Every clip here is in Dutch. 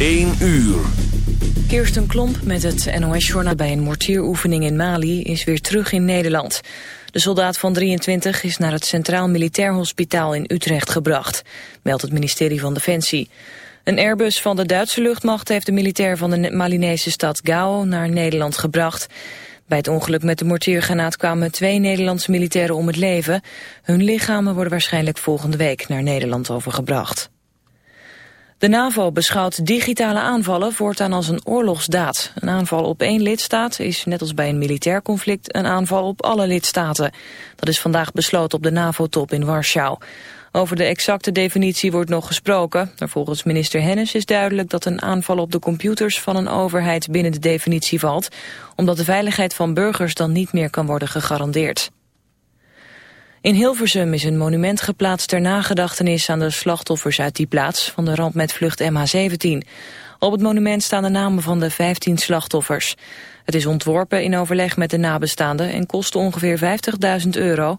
1 uur. Kirsten Klomp met het NOS-journaal bij een mortieroefening in Mali is weer terug in Nederland. De soldaat van 23 is naar het Centraal Militair Hospitaal in Utrecht gebracht, meldt het ministerie van Defensie. Een Airbus van de Duitse luchtmacht heeft de militair van de Malinese stad Gao naar Nederland gebracht. Bij het ongeluk met de mortiergranaat kwamen twee Nederlandse militairen om het leven. Hun lichamen worden waarschijnlijk volgende week naar Nederland overgebracht. De NAVO beschouwt digitale aanvallen voortaan als een oorlogsdaad. Een aanval op één lidstaat is, net als bij een militair conflict, een aanval op alle lidstaten. Dat is vandaag besloten op de NAVO-top in Warschau. Over de exacte definitie wordt nog gesproken. Maar volgens minister Hennis is duidelijk dat een aanval op de computers van een overheid binnen de definitie valt, omdat de veiligheid van burgers dan niet meer kan worden gegarandeerd. In Hilversum is een monument geplaatst ter nagedachtenis aan de slachtoffers uit die plaats van de ramp met vlucht MH17. Op het monument staan de namen van de 15 slachtoffers. Het is ontworpen in overleg met de nabestaanden en kost ongeveer 50.000 euro.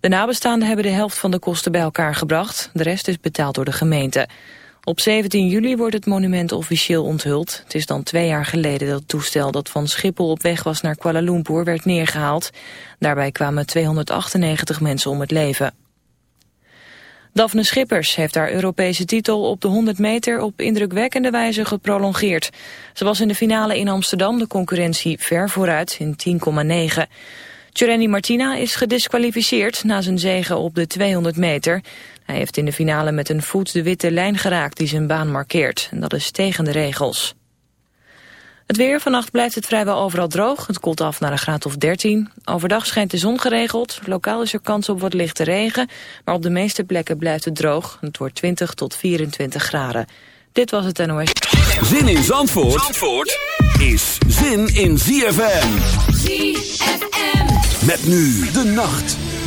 De nabestaanden hebben de helft van de kosten bij elkaar gebracht. De rest is betaald door de gemeente. Op 17 juli wordt het monument officieel onthuld. Het is dan twee jaar geleden dat het toestel dat van Schiphol op weg was naar Kuala Lumpur werd neergehaald. Daarbij kwamen 298 mensen om het leven. Daphne Schippers heeft haar Europese titel op de 100 meter op indrukwekkende wijze geprolongeerd. Ze was in de finale in Amsterdam de concurrentie ver vooruit in 10,9. Tjereni Martina is gedisqualificeerd na zijn zege op de 200 meter. Hij heeft in de finale met een voet de witte lijn geraakt die zijn baan markeert. En dat is tegen de regels. Het weer, vannacht blijft het vrijwel overal droog. Het koelt af naar een graad of 13. Overdag schijnt de zon geregeld. Lokaal is er kans op wat lichte regen. Maar op de meeste plekken blijft het droog. Het wordt 20 tot 24 graden. Dit was het NOS. Zin in Zandvoort, Zandvoort is zin in ZFM. ZFM. Met nu de nacht.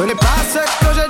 Sono le passe cose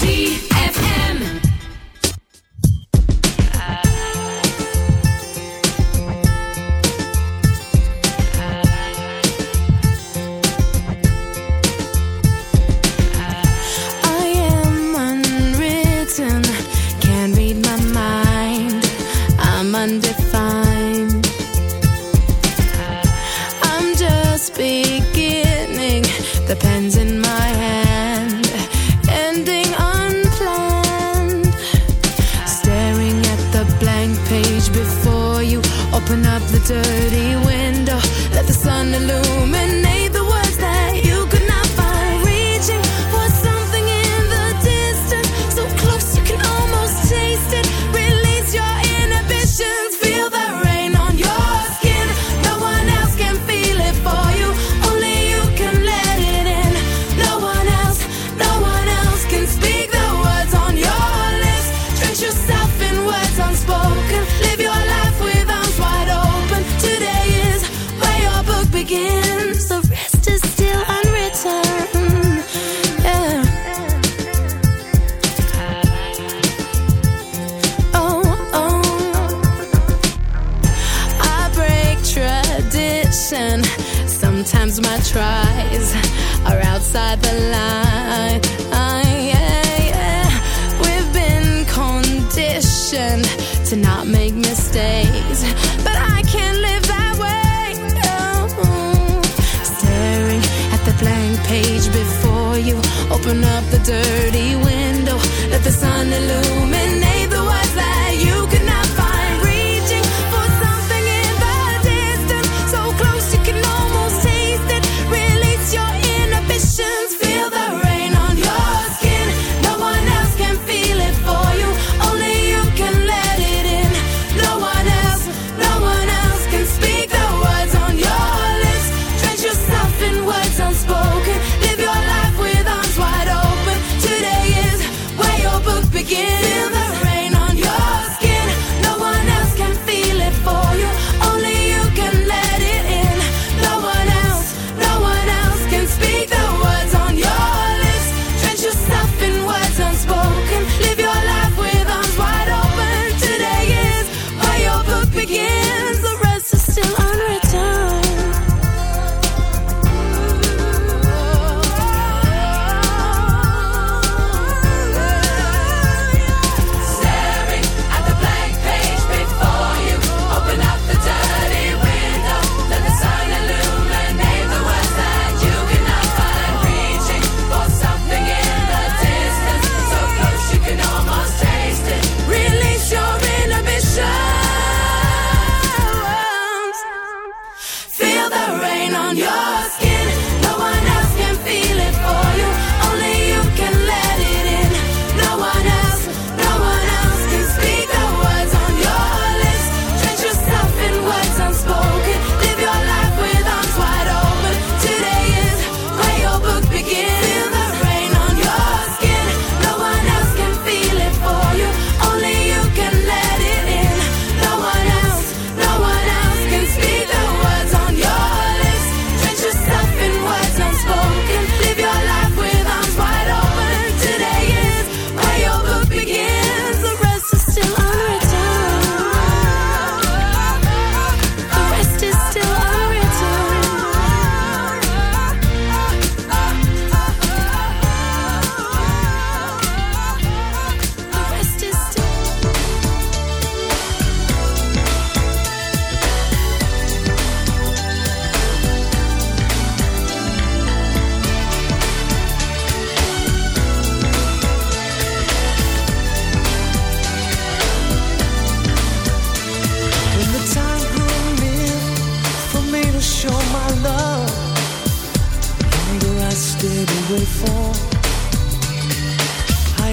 one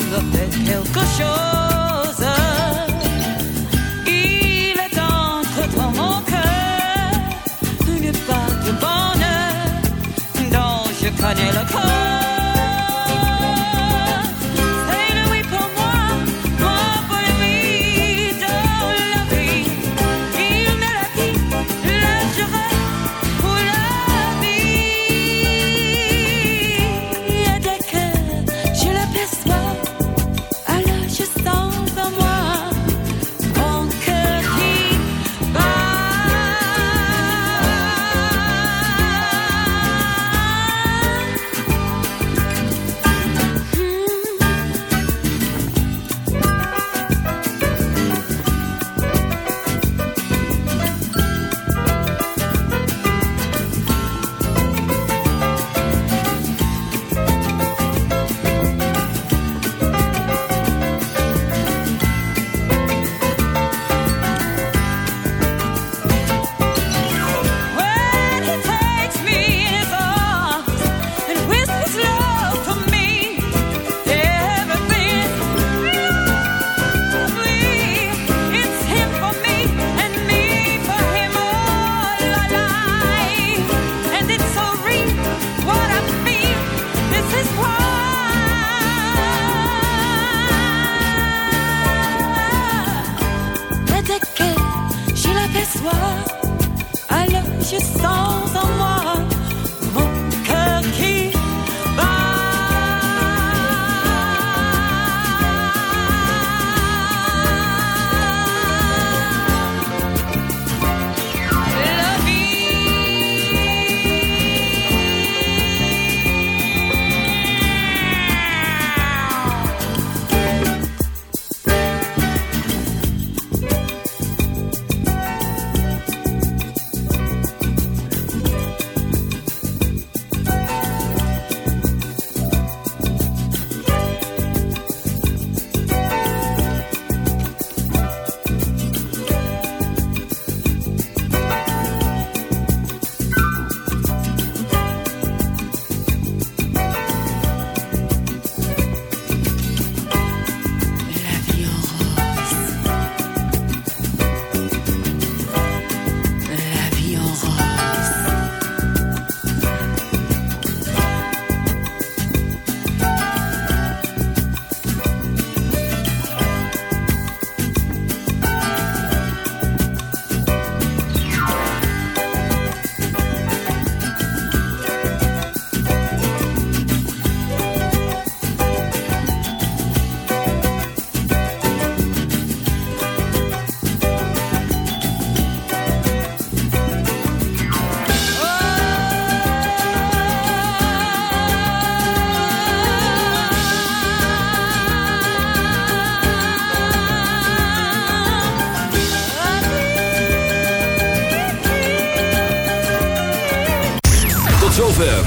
van dat bed heel.